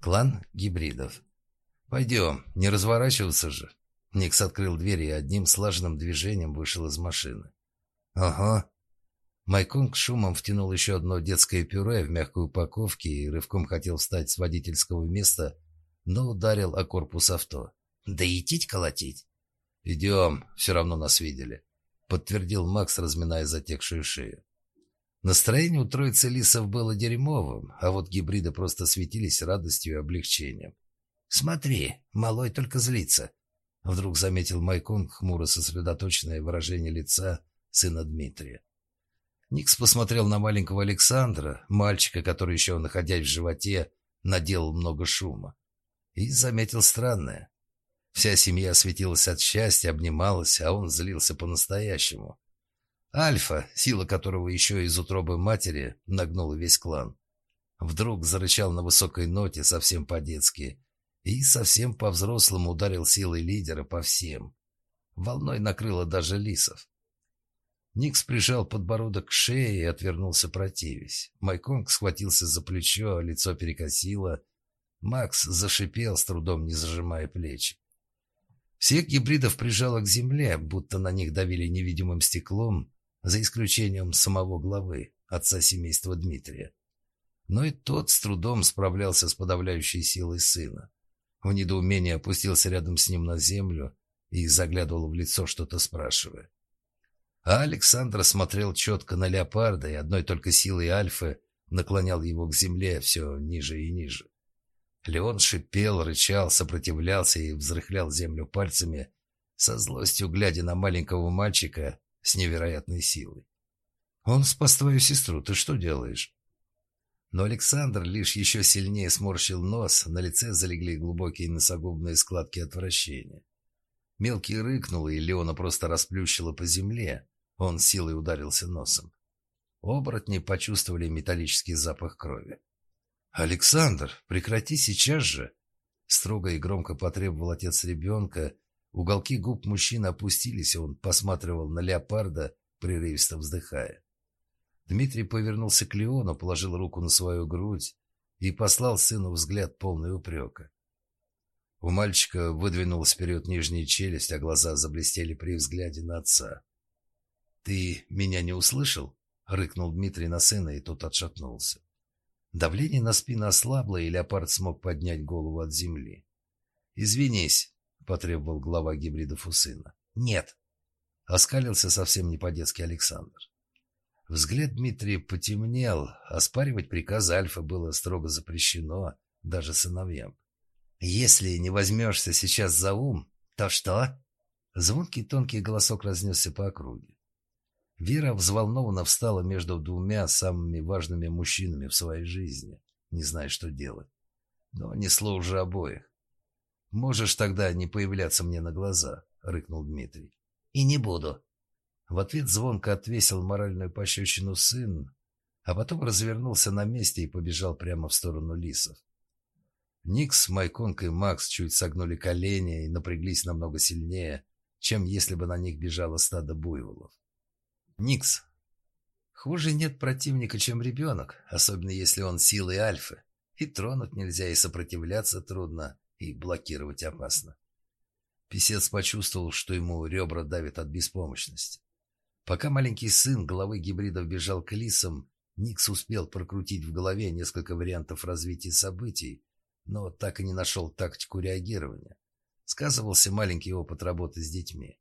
Клан гибридов. «Пойдем, не разворачиваться же». Никс открыл дверь и одним слаженным движением вышел из машины. «Ага». Майконг шумом втянул еще одно детское пюре в мягкой упаковке и рывком хотел встать с водительского места, но ударил о корпус авто. «Да идти колотить?» «Идем, все равно нас видели», — подтвердил Макс, разминая затекшую шею. Настроение у троицы лисов было дерьмовым, а вот гибриды просто светились радостью и облегчением. «Смотри, малой только злится», — вдруг заметил Майкон хмуро сосредоточенное выражение лица сына Дмитрия. Никс посмотрел на маленького Александра, мальчика, который еще, находясь в животе, наделал много шума, и заметил странное. Вся семья светилась от счастья, обнималась, а он злился по-настоящему. Альфа, сила которого еще из утробы матери нагнула весь клан. Вдруг зарычал на высокой ноте совсем по-детски и совсем по-взрослому ударил силой лидера по всем. Волной накрыло даже лисов. Никс прижал подбородок к шее и отвернулся противясь. Майконг схватился за плечо, а лицо перекосило. Макс зашипел, с трудом не зажимая плечи. Всех гибридов прижало к земле, будто на них давили невидимым стеклом, за исключением самого главы, отца семейства Дмитрия. Но и тот с трудом справлялся с подавляющей силой сына. В недоумении опустился рядом с ним на землю и заглядывал в лицо, что-то спрашивая. А Александр смотрел четко на леопарда и одной только силой альфы наклонял его к земле все ниже и ниже. Леон шипел, рычал, сопротивлялся и взрыхлял землю пальцами, со злостью глядя на маленького мальчика, с невероятной силой. «Он спас твою сестру, ты что делаешь?» Но Александр лишь еще сильнее сморщил нос, на лице залегли глубокие носогубные складки отвращения. Мелкий рыкнул, и Леона просто расплющила по земле. Он силой ударился носом. Оборотни почувствовали металлический запах крови. «Александр, прекрати сейчас же!» Строго и громко потребовал отец ребенка, Уголки губ мужчины опустились, и он посматривал на леопарда, прерывисто вздыхая. Дмитрий повернулся к Леону, положил руку на свою грудь и послал сыну взгляд полный упрека. У мальчика выдвинулась вперед нижняя челюсть, а глаза заблестели при взгляде на отца. «Ты меня не услышал?» — рыкнул Дмитрий на сына, и тот отшатнулся. Давление на спину ослабло, и леопард смог поднять голову от земли. «Извинись», потребовал глава гибридов у сына. «Нет!» — оскалился совсем не по-детски Александр. Взгляд Дмитрия потемнел, оспаривать приказы Альфа было строго запрещено даже сыновьям. «Если не возьмешься сейчас за ум, то что?» Звонкий тонкий голосок разнесся по округе. Вера взволнованно встала между двумя самыми важными мужчинами в своей жизни, не зная, что делать. Но несло уже обоих. «Можешь тогда не появляться мне на глаза», — рыкнул Дмитрий. «И не буду». В ответ звонко отвесил моральную пощечину сын, а потом развернулся на месте и побежал прямо в сторону лисов. Никс, Майконг и Макс чуть согнули колени и напряглись намного сильнее, чем если бы на них бежало стадо буйволов. Никс. Хуже нет противника, чем ребенок, особенно если он силой альфы. И тронуть нельзя, и сопротивляться трудно и блокировать опасно. Песец почувствовал, что ему ребра давят от беспомощности. Пока маленький сын головы гибридов бежал к лисам, Никс успел прокрутить в голове несколько вариантов развития событий, но так и не нашел тактику реагирования. Сказывался маленький опыт работы с детьми.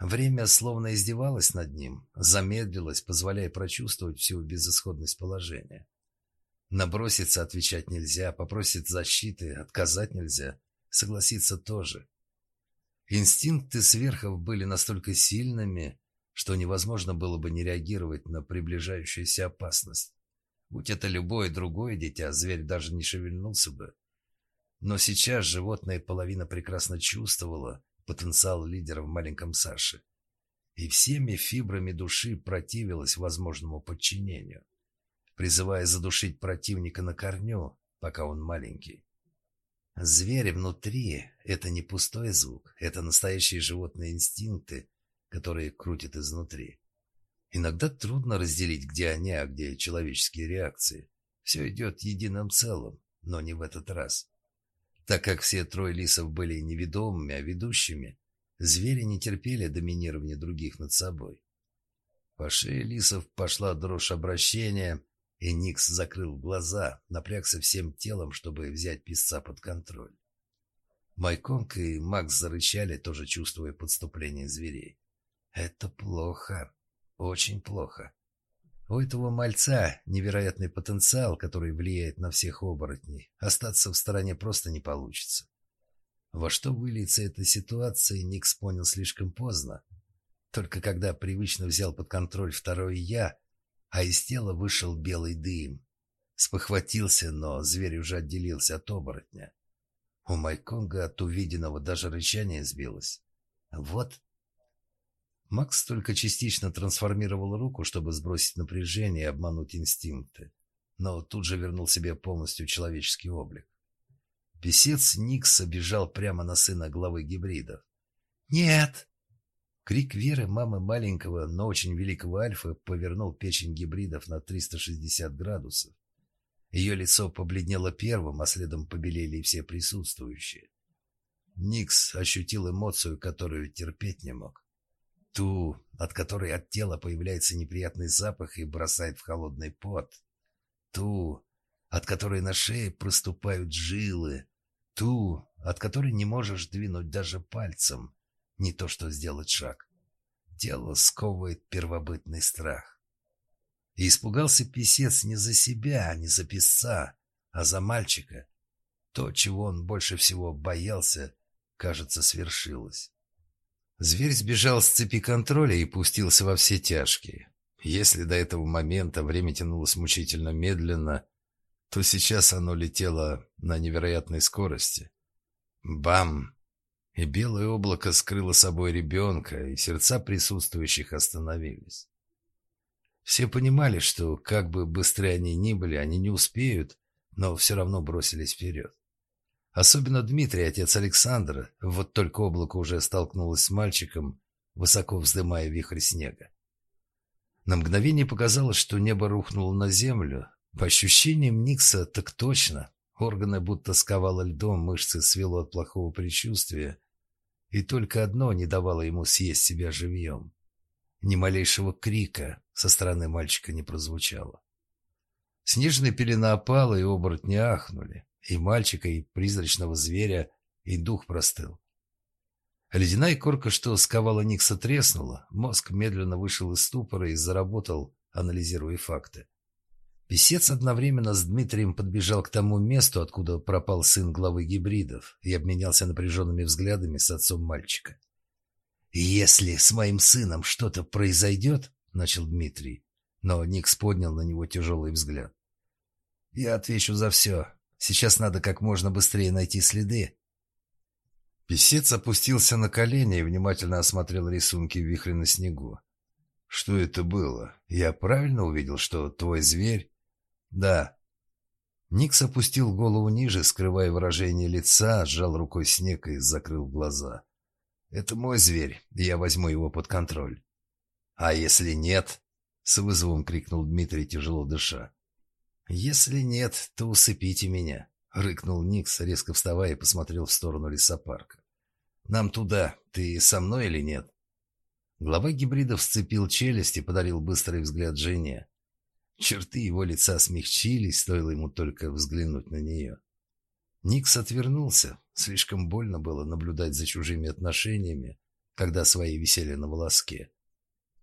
Время словно издевалось над ним, замедлилось, позволяя прочувствовать всю безысходность положения. Наброситься отвечать нельзя, попросить защиты отказать нельзя, согласиться тоже. Инстинкты сверхов были настолько сильными, что невозможно было бы не реагировать на приближающуюся опасность. Будь это любое другое дитя, зверь даже не шевельнулся бы. Но сейчас животная половина прекрасно чувствовала потенциал лидера в маленьком Саше и всеми фибрами души противилась возможному подчинению призывая задушить противника на корню, пока он маленький. Звери внутри — это не пустой звук, это настоящие животные инстинкты, которые крутят изнутри. Иногда трудно разделить, где они, а где человеческие реакции. Все идет единым целым, но не в этот раз. Так как все трое лисов были неведомыми, а ведущими, звери не терпели доминирования других над собой. По шее лисов пошла дрожь обращения, и Никс закрыл глаза, напрягся всем телом, чтобы взять писца под контроль. Майконг и Макс зарычали, тоже чувствуя подступление зверей. «Это плохо. Очень плохо. У этого мальца невероятный потенциал, который влияет на всех оборотней. Остаться в стороне просто не получится. Во что выльется эта ситуация, Никс понял слишком поздно. Только когда привычно взял под контроль второй «я», а из тела вышел белый дым. Спохватился, но зверь уже отделился от оборотня. У Майконга от увиденного даже рычание сбилось. Вот. Макс только частично трансформировал руку, чтобы сбросить напряжение и обмануть инстинкты, но тут же вернул себе полностью человеческий облик. Песец Никса бежал прямо на сына главы гибридов. «Нет!» Крик Веры, мамы маленького, но очень великого Альфа, повернул печень гибридов на 360 градусов. Ее лицо побледнело первым, а следом побелели и все присутствующие. Никс ощутил эмоцию, которую терпеть не мог. Ту, от которой от тела появляется неприятный запах и бросает в холодный пот. Ту, от которой на шее проступают жилы. Ту, от которой не можешь двинуть даже пальцем не то что сделать шаг. Тело сковывает первобытный страх. И испугался писец не за себя, не за писца, а за мальчика. То, чего он больше всего боялся, кажется, свершилось. Зверь сбежал с цепи контроля и пустился во все тяжкие. Если до этого момента время тянулось мучительно медленно, то сейчас оно летело на невероятной скорости. Бам! И белое облако скрыло собой ребенка, и сердца присутствующих остановились. Все понимали, что как бы быстрее они ни были, они не успеют, но все равно бросились вперед. Особенно Дмитрий, отец Александра, вот только облако уже столкнулось с мальчиком, высоко вздымая вихрь снега. На мгновение показалось, что небо рухнуло на землю. По ощущениям Никса, так точно. Органы будто сковало льдом, мышцы свело от плохого предчувствия, и только одно не давало ему съесть себя живьем. Ни малейшего крика со стороны мальчика не прозвучало. Снежная пелена опала, и оборотни ахнули. И мальчика, и призрачного зверя, и дух простыл. Ледяная корка, что сковала Никса, треснула. Мозг медленно вышел из ступора и заработал, анализируя факты. Песец одновременно с Дмитрием подбежал к тому месту, откуда пропал сын главы гибридов, и обменялся напряженными взглядами с отцом мальчика. «Если с моим сыном что-то произойдет», — начал Дмитрий, но Никс поднял на него тяжелый взгляд. «Я отвечу за все. Сейчас надо как можно быстрее найти следы». Песец опустился на колени и внимательно осмотрел рисунки вихря на снегу. «Что это было? Я правильно увидел, что твой зверь...» «Да». Никс опустил голову ниже, скрывая выражение лица, сжал рукой снег и закрыл глаза. «Это мой зверь, я возьму его под контроль». «А если нет?» — с вызовом крикнул Дмитрий, тяжело дыша. «Если нет, то усыпите меня», — рыкнул Никс, резко вставая и посмотрел в сторону лесопарка. «Нам туда. Ты со мной или нет?» Глава гибридов сцепил челюсть и подарил быстрый взгляд жене. Черты его лица смягчились, стоило ему только взглянуть на нее. Никс отвернулся. Слишком больно было наблюдать за чужими отношениями, когда свои висели на волоске.